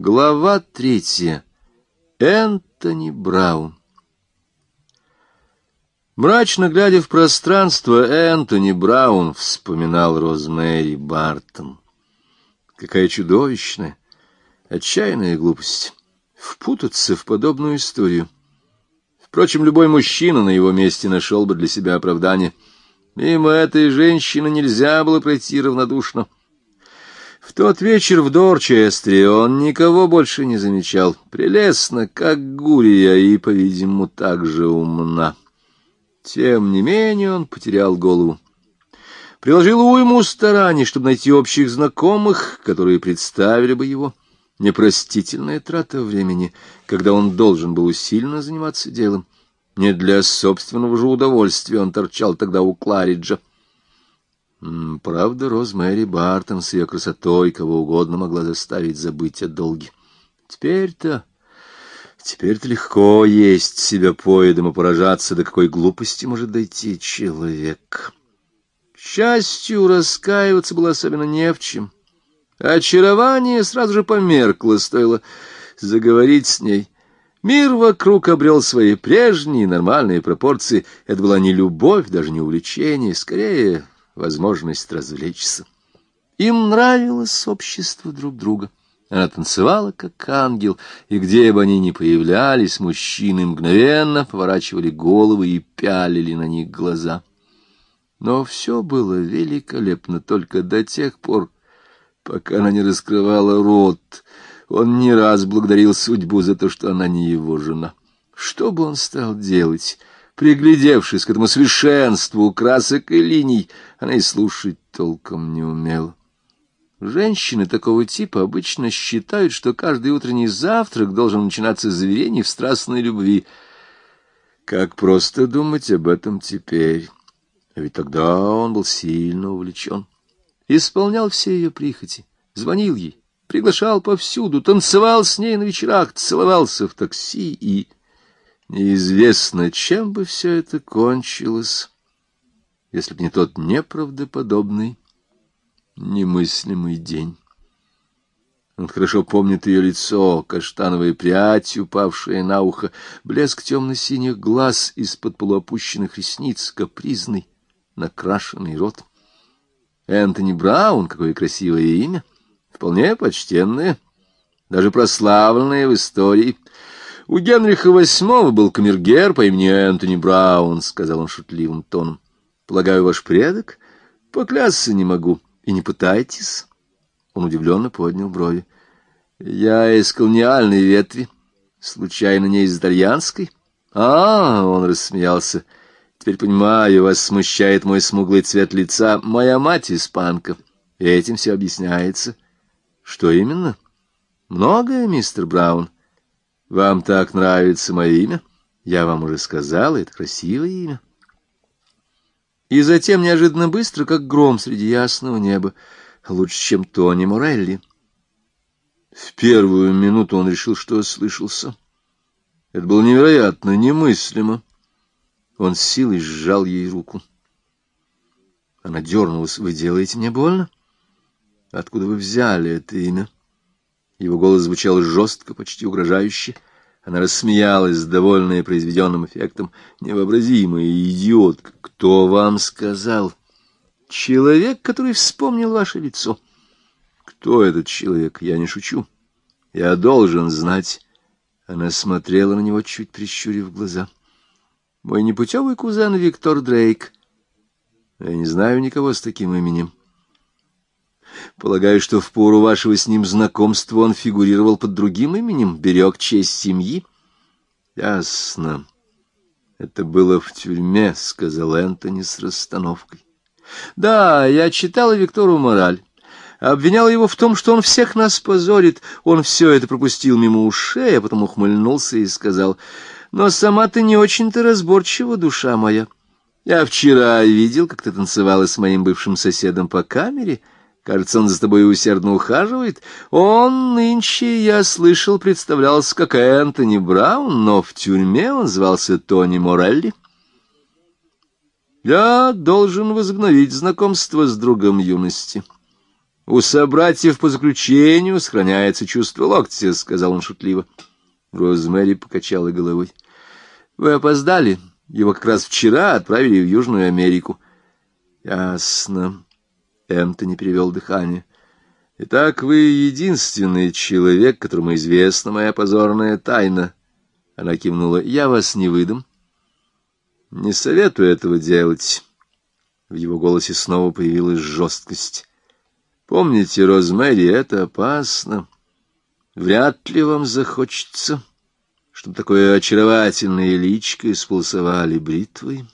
Глава третья. Энтони Браун. Мрачно глядя в пространство, Энтони Браун вспоминал Розмэри Бартон. Какая чудовищная, отчаянная глупость впутаться в подобную историю. Впрочем, любой мужчина на его месте нашел бы для себя оправдание. Мимо этой женщины нельзя было пройти равнодушно. В тот вечер в Дорчестере он никого больше не замечал. Прелестно, как Гурия, и, по-видимому, так же умна. Тем не менее он потерял голову. Приложил уйму стараний, чтобы найти общих знакомых, которые представили бы его. Непростительная трата времени, когда он должен был усиленно заниматься делом. Не для собственного же удовольствия он торчал тогда у Клариджа. Правда, Розмэри Бартон с ее красотой кого угодно могла заставить забыть о долге. Теперь-то... Теперь-то легко есть себя поедом и поражаться, до какой глупости может дойти человек. К счастью, раскаиваться было особенно не в чем. Очарование сразу же померкло, стоило заговорить с ней. Мир вокруг обрел свои прежние нормальные пропорции. Это была не любовь, даже не увлечение, скорее возможность развлечься. Им нравилось общество друг друга. Она танцевала, как ангел, и где бы они ни появлялись, мужчины мгновенно поворачивали головы и пялили на них глаза. Но все было великолепно только до тех пор, пока она не раскрывала рот. Он не раз благодарил судьбу за то, что она не его жена. Что бы он стал делать? Приглядевшись к этому совершенству красок и линий, она и слушать толком не умела. Женщины такого типа обычно считают, что каждый утренний завтрак должен начинаться с заверений в страстной любви. Как просто думать об этом теперь? Ведь тогда он был сильно увлечен. Исполнял все ее прихоти, звонил ей, приглашал повсюду, танцевал с ней на вечерах, целовался в такси и... Неизвестно, чем бы все это кончилось, если б не тот неправдоподобный, немыслимый день. Он хорошо помнит ее лицо, каштановые прядь, упавшая на ухо, блеск темно-синих глаз из-под полуопущенных ресниц, капризный, накрашенный рот. Энтони Браун, какое красивое имя, вполне почтенное, даже прославленное в истории — у Генриха VIII был камергер по имени Энтони Браун, — сказал он шутливым тоном. — Полагаю, ваш предок? Поклясться не могу. И не пытайтесь. Он удивленно поднял брови. — Я из колониальной ветви. Случайно не из итальянской? — А, — он рассмеялся. — Теперь понимаю, вас смущает мой смуглый цвет лица. Моя мать испанка. Этим все объясняется. — Что именно? — Многое, мистер Браун. — вам так нравится мое имя? Я вам уже сказала, это красивое имя. И затем неожиданно быстро, как гром среди ясного неба, лучше, чем Тони Морелли. В первую минуту он решил, что ослышался. Это было невероятно, немыслимо. Он с силой сжал ей руку. Она дернулась. «Вы делаете мне больно? Откуда вы взяли это имя?» Его голос звучал жестко, почти угрожающе. Она рассмеялась, довольная произведенным эффектом. Невообразимая идиотка. Кто вам сказал? Человек, который вспомнил ваше лицо. Кто этот человек? Я не шучу. Я должен знать. Она смотрела на него, чуть прищурив глаза. Мой непутевый кузен Виктор Дрейк. Я не знаю никого с таким именем. Полагаю, что в пору вашего с ним знакомства он фигурировал под другим именем, берег честь семьи. Ясно. Это было в тюрьме, — сказал Энтони с расстановкой. Да, я читала Виктору мораль. Обвиняла его в том, что он всех нас позорит. Он все это пропустил мимо ушей, а потом ухмыльнулся и сказал, «Но сама ты не очень-то разборчива, душа моя. Я вчера видел, как ты танцевала с моим бывшим соседом по камере». Кажется, он за тобой усердно ухаживает. Он нынче, я слышал, представлялся как Энтони Браун, но в тюрьме он звался Тони Морелли. Я должен возобновить знакомство с другом юности. У собратьев по заключению сохраняется чувство локтя, — сказал он шутливо. Розмэри покачала головой. — Вы опоздали. Его как раз вчера отправили в Южную Америку. — Ясно. Энтони перевел дыхание. — Итак, вы единственный человек, которому известна моя позорная тайна. Она кивнула. — Я вас не выдам. — Не советую этого делать. В его голосе снова появилась жесткость. Помните, Розмэри, это опасно. Вряд ли вам захочется, чтобы такое очаровательное личико исполосовали бритвой.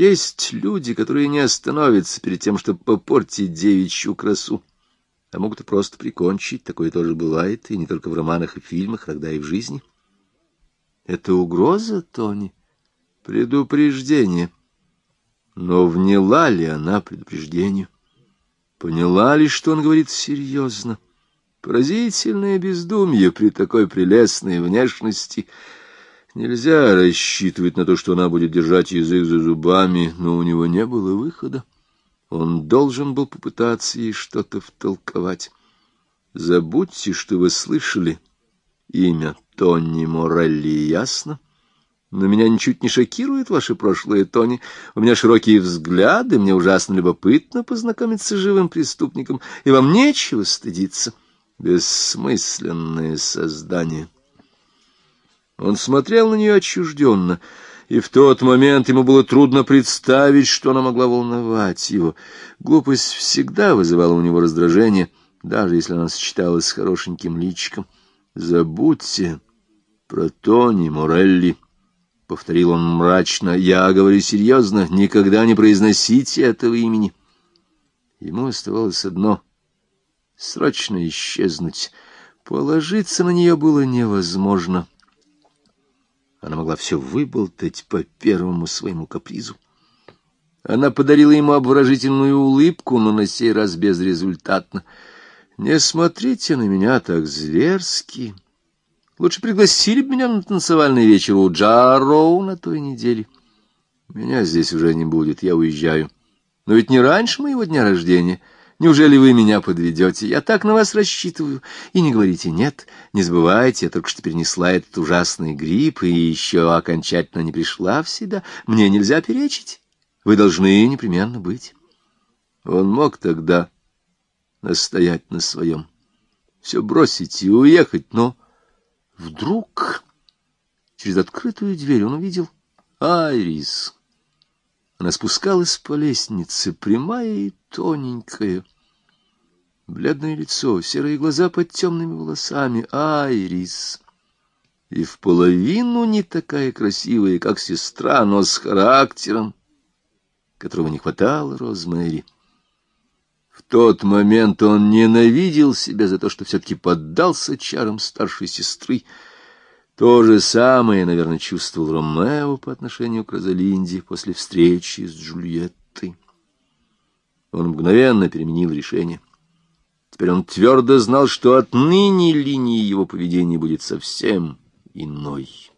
Есть люди, которые не остановятся перед тем, чтобы попортить девичью красу, а могут просто прикончить. Такое тоже бывает, и не только в романах и фильмах, иногда и в жизни. Это угроза, Тони? Предупреждение. Но вняла ли она предупреждению? Поняла ли, что он говорит серьезно? Поразительное бездумье при такой прелестной внешности. Нельзя рассчитывать на то, что она будет держать язык за зубами, но у него не было выхода. Он должен был попытаться ей что-то втолковать. Забудьте, что вы слышали имя Тони Морелли, ясно? — но меня ничуть не шокирует ваше прошлое, Тони. У меня широкие взгляды, мне ужасно любопытно познакомиться с живым преступником, и вам нечего стыдиться. Бессмысленное создание. Он смотрел на нее отчужденно, и в тот момент ему было трудно представить, что она могла волновать его. Глупость всегда вызывала у него раздражение, даже если она сочеталась с хорошеньким личиком. «Забудьте про Тони Морелли» повторил он мрачно. Я говорю серьезно, никогда не произносите этого имени. Ему оставалось одно — срочно исчезнуть. Положиться на нее было невозможно. Она могла все выболтать по первому своему капризу. Она подарила ему обворожительную улыбку, но на сей раз безрезультатно. «Не смотрите на меня так зверски!» Лучше пригласили бы меня на танцевальный вечер у Джароу на той неделе. Меня здесь уже не будет, я уезжаю. Но ведь не раньше моего дня рождения. Неужели вы меня подведете? Я так на вас рассчитываю. И не говорите «нет». Не забывайте, я только что перенесла этот ужасный грипп и еще окончательно не пришла в себя. Мне нельзя перечить. Вы должны непременно быть. Он мог тогда настоять на своем. Все бросить и уехать, но... Вдруг через открытую дверь он увидел Айрис. Она спускалась по лестнице, прямая и тоненькая. Бледное лицо, серые глаза под темными волосами. Айрис. И в половину не такая красивая, как сестра, но с характером, которого не хватало Розмэри. В тот момент он ненавидел себя за то, что все-таки поддался чарам старшей сестры. То же самое, наверное, чувствовал Ромео по отношению к Розалинде после встречи с Джульеттой. Он мгновенно переменил решение. Теперь он твердо знал, что отныне линия его поведения будет совсем иной.